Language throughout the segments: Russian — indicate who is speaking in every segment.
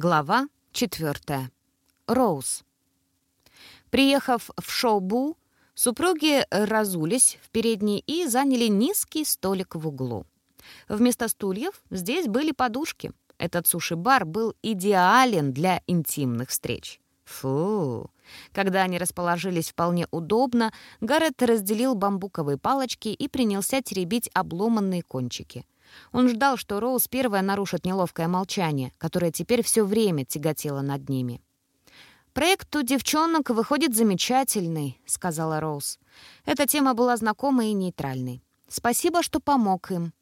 Speaker 1: Глава 4. Роуз. Приехав в шоу-бу, супруги разулись в передней и заняли низкий столик в углу. Вместо стульев здесь были подушки. Этот суши-бар был идеален для интимных встреч. Фу! Когда они расположились вполне удобно, Гаррет разделил бамбуковые палочки и принялся теребить обломанные кончики — он ждал, что Роуз первая нарушит неловкое молчание, которое теперь все время тяготело над ними. «Проект у девчонок выходит замечательный», — сказала Роуз. Эта тема была знакомой и нейтральной. «Спасибо, что помог им».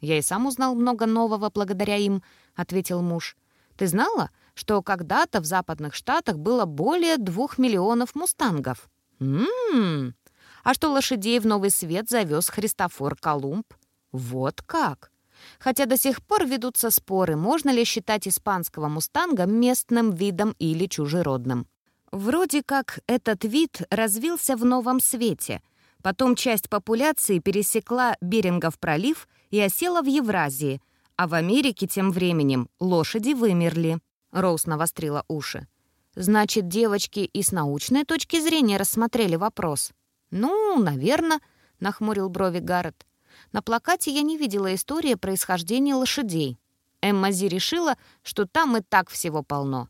Speaker 1: «Я и сам узнал много нового благодаря им», — ответил муж. «Ты знала, что когда-то в западных штатах было более двух миллионов мустангов?» «М-м-м! А что лошадей в Новый Свет завез Христофор Колумб?» Вот как? Хотя до сих пор ведутся споры, можно ли считать испанского мустанга местным видом или чужеродным. Вроде как этот вид развился в новом свете. Потом часть популяции пересекла Берингов пролив и осела в Евразии, а в Америке тем временем лошади вымерли. Роуз навострила уши. Значит, девочки и с научной точки зрения рассмотрели вопрос. «Ну, наверное», — нахмурил брови Гаррет. На плакате я не видела истории происхождения лошадей. Эмма Зи решила, что там и так всего полно.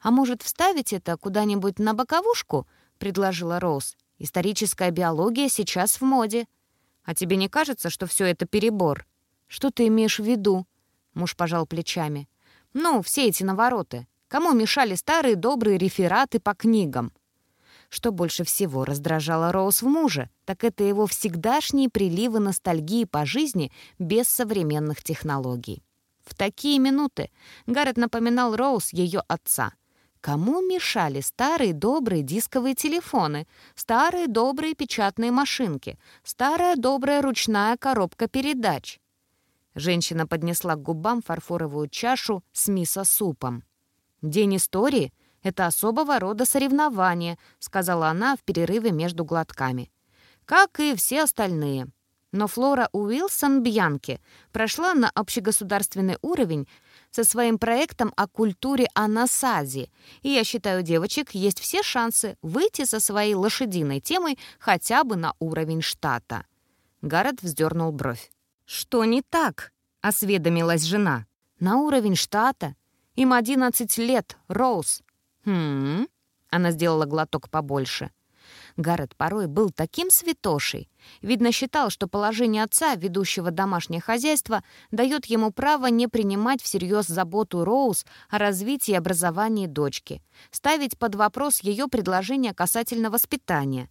Speaker 1: «А может, вставить это куда-нибудь на боковушку?» — предложила Роуз. «Историческая биология сейчас в моде. А тебе не кажется, что все это перебор?» «Что ты имеешь в виду?» — муж пожал плечами. «Ну, все эти навороты. Кому мешали старые добрые рефераты по книгам?» Что больше всего раздражало Роуз в муже, так это его всегдашние приливы ностальгии по жизни без современных технологий. В такие минуты Гаррет напоминал Роуз ее отца. Кому мешали старые добрые дисковые телефоны, старые добрые печатные машинки, старая добрая ручная коробка передач? Женщина поднесла к губам фарфоровую чашу с мисо-супом. День истории — это особого рода соревнование», — сказала она в перерыве между глотками. «Как и все остальные». Но Флора Уилсон Бьянки прошла на общегосударственный уровень со своим проектом о культуре анасази, и я считаю, девочек есть все шансы выйти со своей лошадиной темой хотя бы на уровень штата. Гаррет вздернул бровь. «Что не так?» — осведомилась жена. «На уровень штата. Им 11 лет, Роуз. «Хм...» — она сделала глоток побольше. Гаррет порой был таким святошей. Видно, считал, что положение отца, ведущего домашнее хозяйство, дает ему право не принимать всерьез заботу Роуз о развитии и образовании дочки, ставить под вопрос ее предложение касательно воспитания.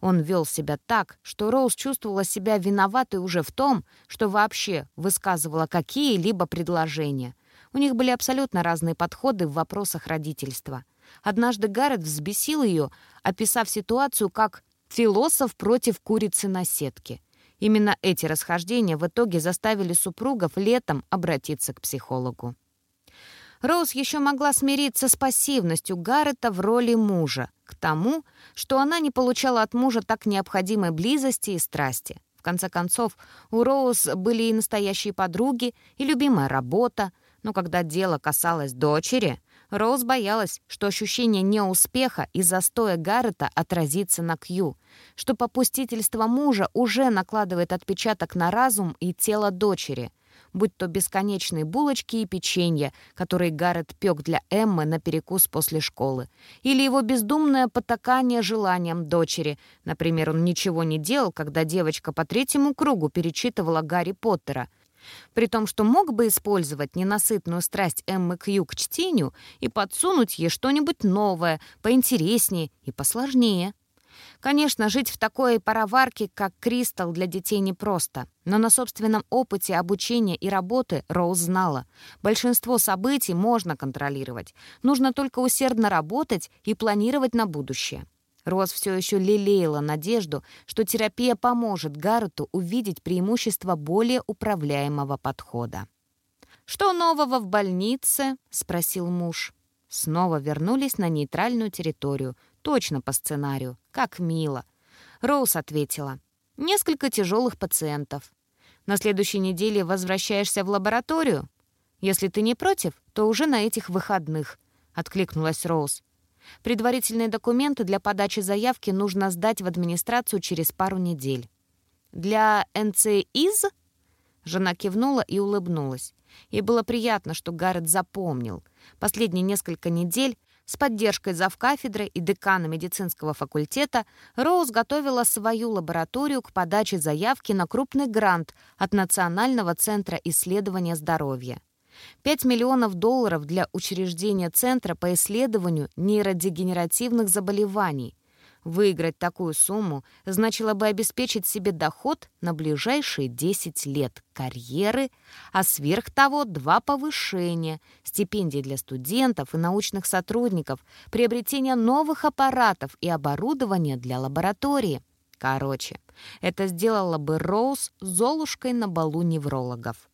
Speaker 1: Он вел себя так, что Роуз чувствовала себя виноватой уже в том, что вообще высказывала какие-либо предложения. У них были абсолютно разные подходы в вопросах родительства. Однажды Гаррет взбесил ее, описав ситуацию как «философ против курицы на сетке». Именно эти расхождения в итоге заставили супругов летом обратиться к психологу. Роуз еще могла смириться с пассивностью Гаррета в роли мужа, к тому, что она не получала от мужа так необходимой близости и страсти. В конце концов, у Роуз были и настоящие подруги, и любимая работа, но когда дело касалось дочери, Роуз боялась, что ощущение неуспеха и застоя Гаррета отразится на Кью, что попустительство мужа уже накладывает отпечаток на разум и тело дочери, будь то бесконечные булочки и печенье, которые Гаррет пек для Эммы на перекус после школы, или его бездумное потакание желанием дочери. Например, он ничего не делал, когда девочка по третьему кругу перечитывала Гарри Поттера — при том, что мог бы использовать ненасытную страсть Эммы Кью к чтению и подсунуть ей что-нибудь новое, поинтереснее и посложнее. Конечно, жить в такой пароварке, как Кристал, для детей непросто. Но на собственном опыте обучения и работы Роуз знала. Большинство событий можно контролировать. Нужно только усердно работать и планировать на будущее. Роз все еще лелеяла надежду, что терапия поможет Гаррету увидеть преимущество более управляемого подхода. «Что нового в больнице?» — спросил муж. Снова вернулись на нейтральную территорию, точно по сценарию, как мило. Роуз ответила. «Несколько тяжелых пациентов. На следующей неделе возвращаешься в лабораторию?» Если ты не против, то уже на этих выходных», — откликнулась Роуз. «Предварительные документы для подачи заявки нужно сдать в администрацию через пару недель». «Для НЦИЗ?» Жена кивнула и улыбнулась. Ей было приятно, что Гаррет запомнил. Последние несколько недель с поддержкой завкафедры и декана медицинского факультета Роуз готовила свою лабораторию к подаче заявки на крупный грант от Национального центра исследования здоровья. 5 миллионов долларов для учреждения Центра по исследованию нейродегенеративных заболеваний. Выиграть такую сумму значило бы обеспечить себе доход на ближайшие 10 лет карьеры, а сверх того два повышения, стипендии для студентов и научных сотрудников, приобретение новых аппаратов и оборудования для лаборатории. Короче, это сделало бы Роуз золушкой на балу неврологов.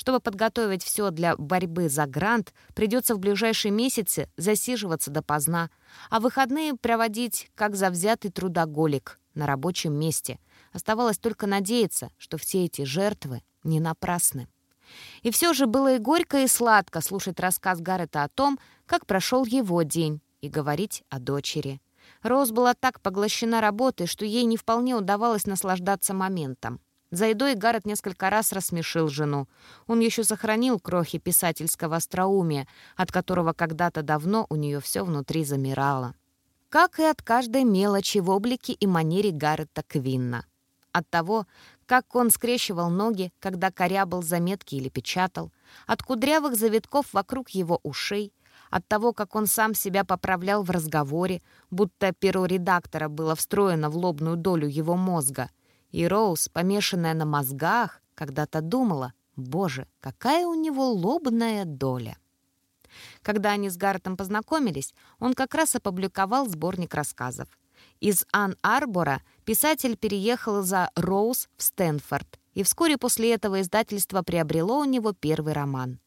Speaker 1: Чтобы подготовить все для борьбы за грант, придется в ближайшие месяцы засиживаться допоздна, а выходные проводить как завзятый трудоголик на рабочем месте. Оставалось только надеяться, что все эти жертвы не напрасны. И все же было и горько, и сладко слушать рассказ Гаррета о том, как прошел его день, и говорить о дочери. Роуз была так поглощена работой, что ей не вполне удавалось наслаждаться моментом. За едой Гаррет несколько раз рассмешил жену. Он еще сохранил крохи писательского остроумия, от которого когда-то давно у нее все внутри замирало. Как и от каждой мелочи в облике и манере Гаррета Квинна. От того, как он скрещивал ноги, когда корябал заметки или печатал, от кудрявых завитков вокруг его ушей, от того, как он сам себя поправлял в разговоре, будто перо редактора было встроено в лобную долю его мозга — и Роуз, помешанная на мозгах, когда-то думала, боже, какая у него лобная доля. Когда они с Гартом познакомились, он как раз опубликовал сборник рассказов. Из Ан-Арбора писатель переехал за Роуз в Стэнфорд, и вскоре после этого издательство приобрело у него первый роман.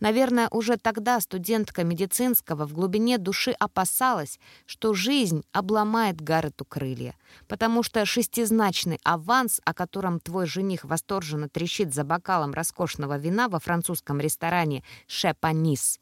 Speaker 1: Наверное, уже тогда студентка медицинского в глубине души опасалась, что жизнь обломает Гаррету крылья, потому что шестизначный аванс, о котором твой жених восторженно трещит за бокалом роскошного вина во французском ресторане «Шепанис»,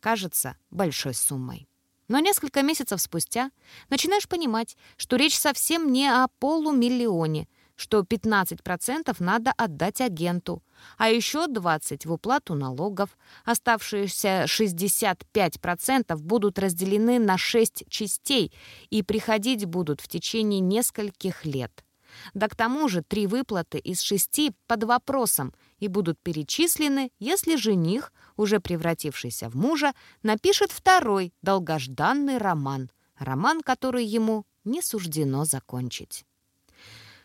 Speaker 1: кажется большой суммой. Но несколько месяцев спустя начинаешь понимать, что речь совсем не о полумиллионе, что 15% надо отдать агенту, а еще 20% в уплату налогов. Оставшиеся 65% будут разделены на 6 частей и приходить будут в течение нескольких лет. Да к тому же три выплаты из шести под вопросом и будут перечислены, если жених, уже превратившийся в мужа, напишет второй долгожданный роман, роман, который ему не суждено закончить.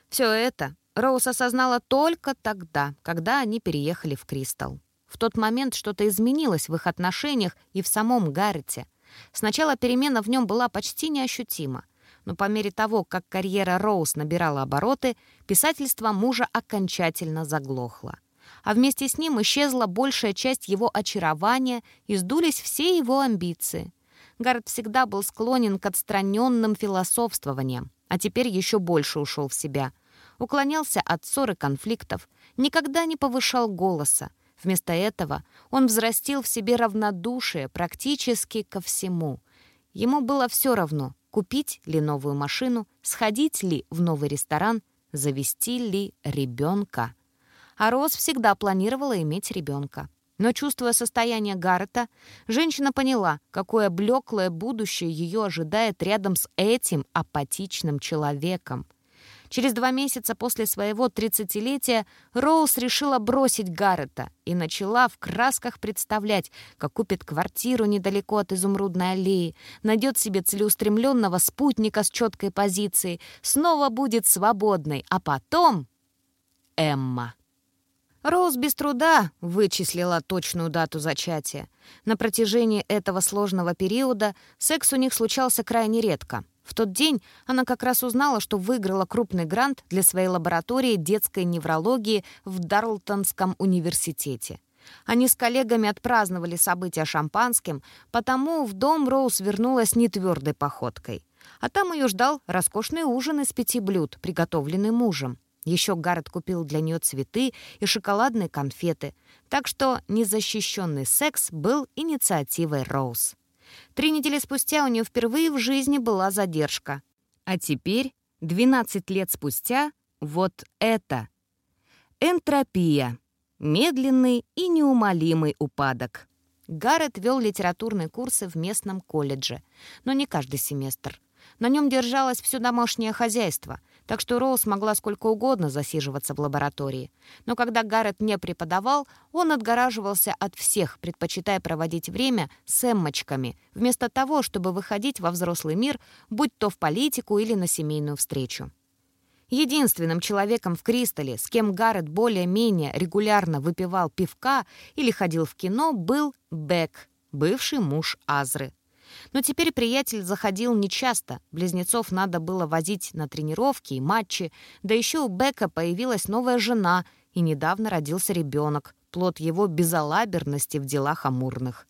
Speaker 1: Все это Роуз осознала только тогда, когда они переехали в Кристал. В тот момент что-то изменилось в их отношениях и в самом Гаррете. Сначала перемена в нем была почти неощутима, но по мере того, как карьера Роуз набирала обороты, писательство мужа окончательно заглохло. А вместе с ним исчезла большая часть его очарования и сдулись все его амбиции. Гаррет всегда был склонен к отстраненным философствованиям, а теперь еще больше ушел в себя. Уклонялся от ссор и конфликтов, никогда не повышал голоса. Вместо этого он взрастил в себе равнодушие практически ко всему. Ему было все равно, купить ли новую машину, сходить ли в новый ресторан, завести ли ребенка. А Роз всегда планировала иметь ребенка. Но, чувствуя состояние Гаррета, женщина поняла, какое блеклое будущее ее ожидает рядом с этим апатичным человеком. Через два месяца после своего тридцатилетия Роуз решила бросить Гаррета и начала в красках представлять, как купит квартиру недалеко от Изумрудной аллеи, найдет себе целеустремленного спутника с четкой позицией, снова будет свободной, а потом... Эмма. Роуз без труда вычислила точную дату зачатия. На протяжении этого сложного периода секс у них случался крайне редко. В тот день она как раз узнала, что выиграла крупный грант для своей лаборатории детской неврологии в Дарлтонском университете. Они с коллегами отпраздновали события шампанским, потому в дом Роуз вернулась нетвердой походкой. А там ее ждал роскошный ужин из пяти блюд, приготовленный мужем. Еще Гаррет купил для нее цветы и шоколадные конфеты, так что незащищенный секс был инициативой Роуз. Три недели спустя у нее впервые в жизни была задержка. А теперь, 12 лет спустя, вот это. Энтропия. Медленный и неумолимый упадок. Гаррет вел литературные курсы в местном колледже, но не каждый семестр. На нем держалось все домашнее хозяйство, так что Роуз могла сколько угодно засиживаться в лаборатории. Но когда Гаррет не преподавал, он отгораживался от всех, предпочитая проводить время с эммочками, вместо того, чтобы выходить во взрослый мир, будь то в политику или на семейную встречу. Единственным человеком в Кристалле, с кем Гаррет более-менее регулярно выпивал пивка или ходил в кино, был Бек, бывший муж Азры. Но теперь приятель заходил нечасто, близнецов надо было возить на тренировки и матчи, да еще у Бека появилась новая жена, и недавно родился ребенок, плод его безалаберности в делах амурных.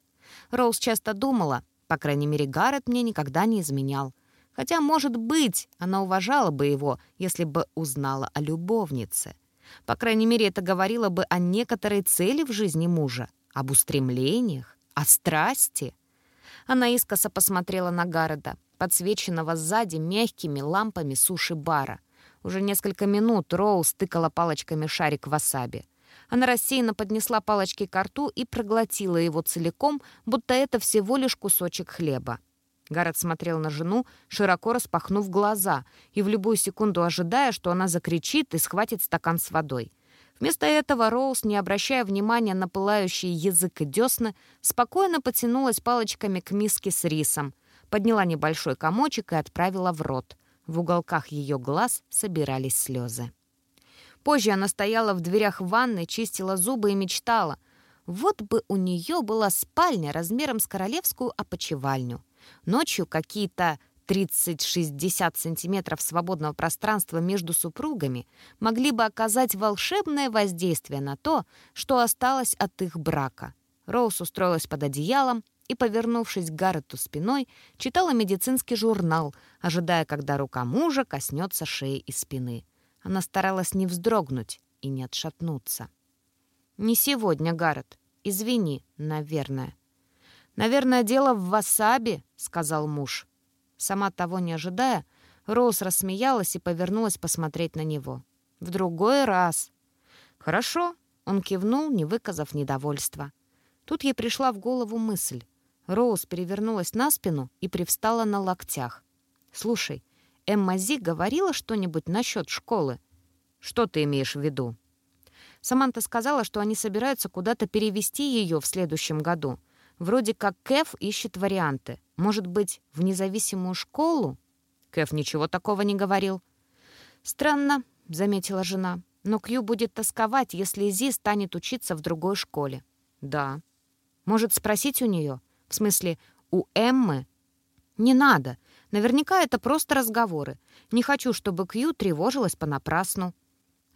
Speaker 1: Роуз часто думала, по крайней мере, Гаррет мне никогда не изменял. Хотя, может быть, она уважала бы его, если бы узнала о любовнице. По крайней мере, это говорило бы о некоторой цели в жизни мужа, об устремлениях, о страсти. Она искоса посмотрела на Гарреда, подсвеченного сзади мягкими лампами суши-бара. Уже несколько минут Роуз тыкала палочками шарик васаби. Она рассеянно поднесла палочки к рту и проглотила его целиком, будто это всего лишь кусочек хлеба. Гаррет смотрел на жену, широко распахнув глаза, и в любую секунду ожидая, что она закричит и схватит стакан с водой. Вместо этого Роуз, не обращая внимания на пылающий язык и десны, спокойно потянулась палочками к миске с рисом, подняла небольшой комочек и отправила в рот. В уголках ее глаз собирались слезы. Позже она стояла в дверях ванной, чистила зубы и мечтала. Вот бы у нее была спальня размером с королевскую опочивальню. Ночью какие-то 30-60 сантиметров свободного пространства между супругами могли бы оказать волшебное воздействие на то, что осталось от их брака. Роуз устроилась под одеялом и, повернувшись к Гаррету спиной, читала медицинский журнал, ожидая, когда рука мужа коснется шеи и спины. Она старалась не вздрогнуть и не отшатнуться. «Не сегодня, Гаррет. Извини, наверное». «Наверное, дело в васаби», — сказал муж. Сама того не ожидая, Роуз рассмеялась и повернулась посмотреть на него. «В другой раз». «Хорошо», — он кивнул, не выказав недовольства. Тут ей пришла в голову мысль. Роуз перевернулась на спину и привстала на локтях. «Слушай, Эмма Зи говорила что-нибудь насчет школы?» «Что ты имеешь в виду?» Саманта сказала, что они собираются куда-то перевести ее в следующем году. Вроде как Кэф ищет варианты. Может быть, в независимую школу? Кэф ничего такого не говорил. «Странно», — заметила жена. «Но Кью будет тосковать, если Зи станет учиться в другой школе». «Да». «Может, спросить у нее? В смысле, у Эммы?» «Не надо. Наверняка это просто разговоры. Не хочу, чтобы Кью тревожилась понапрасну».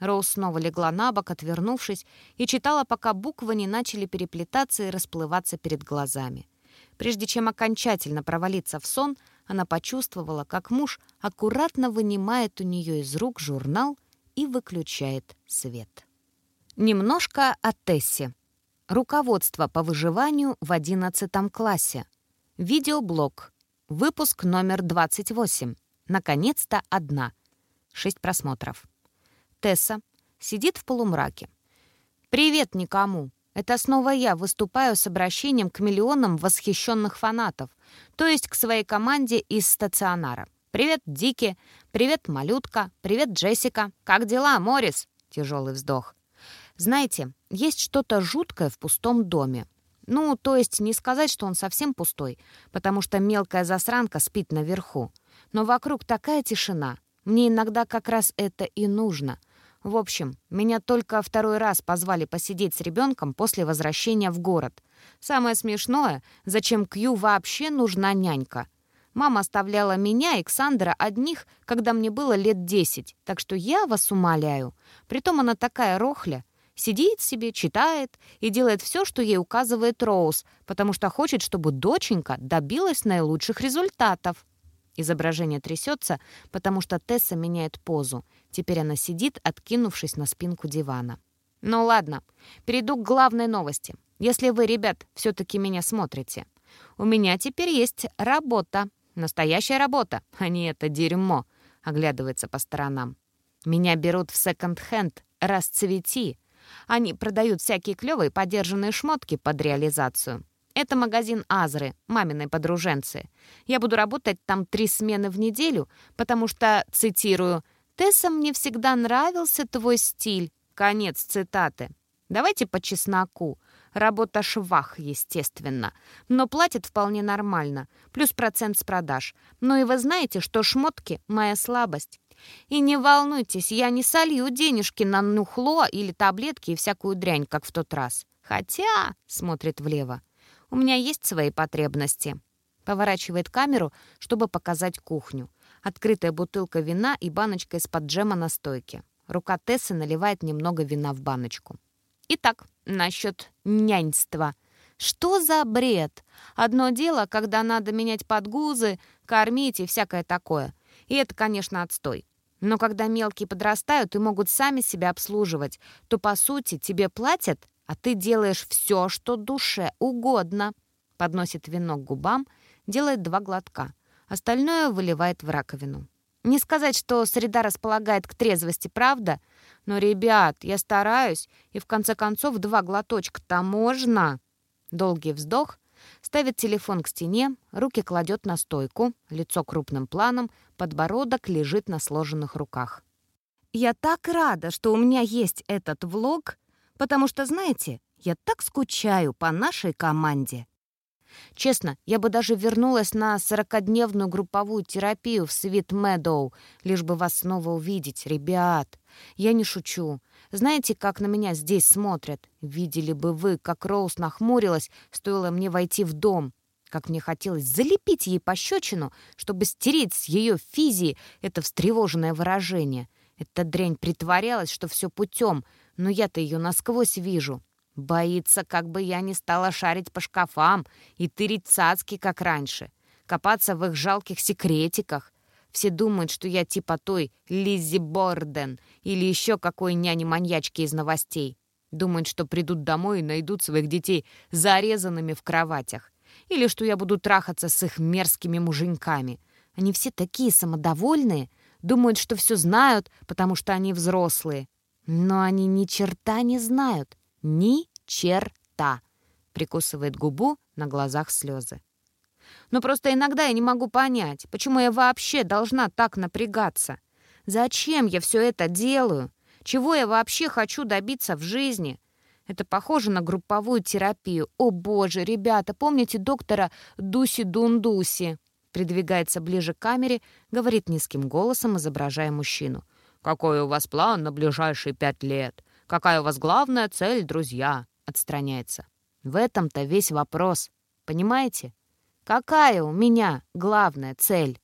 Speaker 1: Роуз снова легла на бок, отвернувшись, и читала, пока буквы не начали переплетаться и расплываться перед глазами. Прежде чем окончательно провалиться в сон, она почувствовала, как муж аккуратно вынимает у нее из рук журнал и выключает свет. Немножко о Тессе. Руководство по выживанию в 11 классе. Видеоблог. Выпуск номер 28. Наконец-то одна. Шесть просмотров. Тесса сидит в полумраке. «Привет никому!» Это снова я выступаю с обращением к миллионам восхищенных фанатов, то есть к своей команде из стационара. «Привет, Дики! Привет, Малютка! Привет, Джессика! Как дела, Морис?» Тяжелый вздох. Знаете, есть что-то жуткое в пустом доме. Ну, то есть не сказать, что он совсем пустой, потому что мелкая засранка спит наверху. Но вокруг такая тишина. Мне иногда как раз это и нужно — в общем, меня только второй раз позвали посидеть с ребенком после возвращения в город. Самое смешное, зачем Кью вообще нужна нянька? Мама оставляла меня и Ксандра одних, когда мне было лет десять, так что я вас умоляю. Притом она такая рохля. Сидит себе, читает и делает все, что ей указывает Роуз, потому что хочет, чтобы доченька добилась наилучших результатов. Изображение трясется, потому что Тесса меняет позу. Теперь она сидит, откинувшись на спинку дивана. Ну ладно, перейду к главной новости. Если вы, ребят, все-таки меня смотрите. У меня теперь есть работа. Настоящая работа, а не это дерьмо. Оглядывается по сторонам. Меня берут в секонд-хенд. Расцвети. Они продают всякие клевые подержанные шмотки под реализацию. Это магазин Азры, маминой подруженцы. Я буду работать там три смены в неделю, потому что, цитирую, «Тесса, мне всегда нравился твой стиль». Конец цитаты. Давайте по чесноку. Работа швах, естественно. Но платят вполне нормально. Плюс процент с продаж. Ну и вы знаете, что шмотки — моя слабость. И не волнуйтесь, я не солью денежки на нухло или таблетки и всякую дрянь, как в тот раз. Хотя, смотрит влево, у меня есть свои потребности. Поворачивает камеру, чтобы показать кухню. Открытая бутылка вина и баночка из-под джема на стойке. Рука Тессы наливает немного вина в баночку. Итак, насчет няньства. Что за бред? Одно дело, когда надо менять подгузы, кормить и всякое такое. И это, конечно, отстой. Но когда мелкие подрастают и могут сами себя обслуживать, то, по сути, тебе платят, а ты делаешь все, что душе угодно. Подносит вино к губам, делает два глотка. Остальное выливает в раковину. Не сказать, что среда располагает к трезвости, правда? Но, ребят, я стараюсь, и в конце концов два глоточка-то можно. Долгий вздох, ставит телефон к стене, руки кладет на стойку, лицо крупным планом, подбородок лежит на сложенных руках. «Я так рада, что у меня есть этот влог, потому что, знаете, я так скучаю по нашей команде». Честно, я бы даже вернулась на сорокодневную групповую терапию в Свит Медоу, лишь бы вас снова увидеть, ребят. Я не шучу. Знаете, как на меня здесь смотрят? Видели бы вы, как Роуз нахмурилась, стоило мне войти в дом как мне хотелось залепить ей пощечину, чтобы стереть с ее физии это встревоженное выражение. Эта дрянь притворялась, что все путем, но я-то ее насквозь вижу. Боится, как бы я не стала шарить по шкафам и тырить цацки, как раньше, копаться в их жалких секретиках. Все думают, что я типа той Лиззи Борден или еще какой няни-маньячки из новостей. Думают, что придут домой и найдут своих детей зарезанными в кроватях. Или что я буду трахаться с их мерзкими муженьками. Они все такие самодовольные, думают, что все знают, потому что они взрослые. Но они ни черта не знают. Ни черта. Прикусывает губу, на глазах слезы. Но просто иногда я не могу понять, почему я вообще должна так напрягаться. Зачем я все это делаю? Чего я вообще хочу добиться в жизни? Это похоже на групповую терапию. О боже, ребята, помните доктора Дуси Дундуси? Придвигается ближе к камере, говорит низким голосом, изображая мужчину. «Какой у вас план на ближайшие пять лет? Какая у вас главная цель, друзья?» Отстраняется. В этом-то весь вопрос. Понимаете? Какая у меня главная цель?